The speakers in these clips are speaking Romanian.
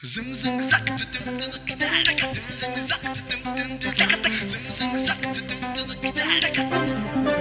Zum zum zack du dum dum dum dum zum zack du dum dum dum zum zum zack du dum dum dum zum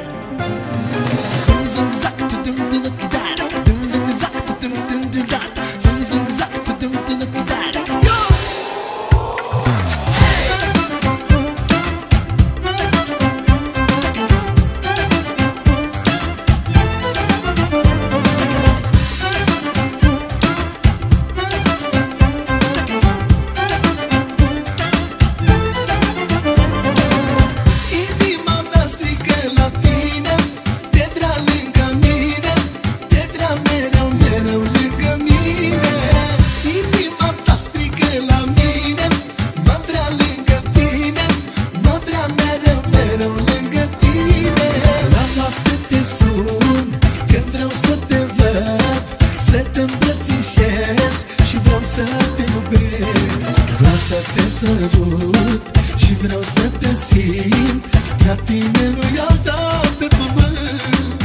sărut Și vreau să te simt Ca tine nu-i alta pe pământ.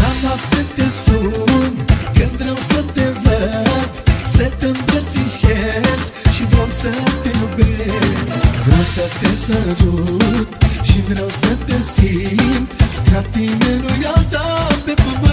La noapte te sun Când vreau să te văd Să te îmbrățișez Și vreau să te iubesc. Vreau să te sărut Și vreau să te simt Ca tine nu-i alta pe pământ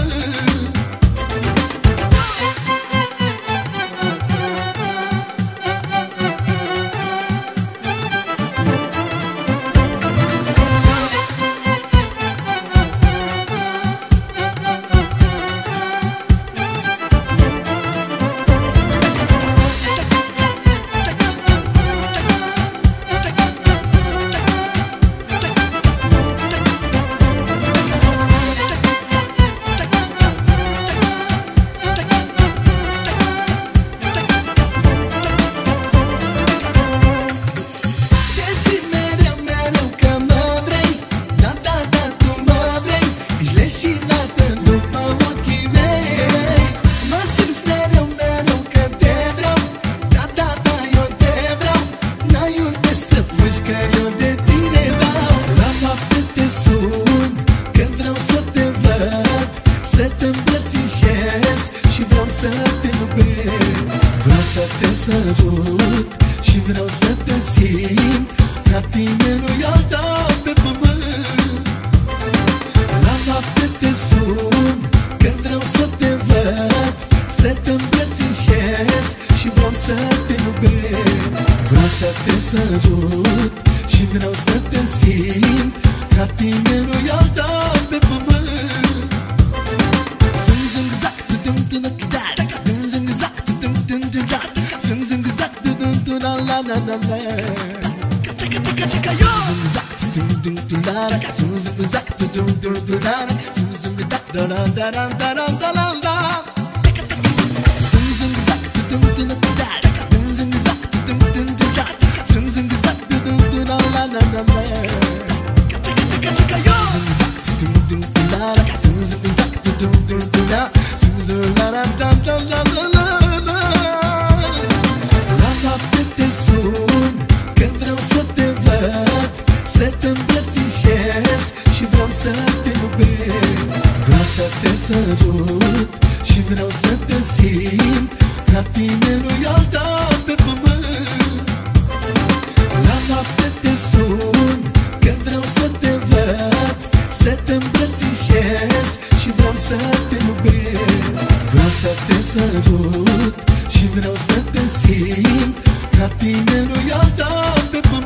te sun Când vreau să te văd Să te îmbrățișez Și vreau să te iubesc Vreau să te sărut Și vreau să te simt Ca tine nu-i alta pe pământ La noapte te sun Când vreau să te văd Să te îmbrățișez Și vreau să te iubesc Vreau să te sărut Și vreau să te simt Kapine rüyada bebeğim Zın zın gızak dıdım dına gider Zın zın gızak dıdım dın dırlar Zın zın gızak dıdım dına la la la la Zın gızak dıdım dın dırlar Zın zın gızak dıdım dın dırlar Zın zın gızak dıdım dın dırlar să te sărut Și vreau să te simt Ca tine nu-i alta te sărut Și vreau să te simt Ca tine nu i-a pe pământ.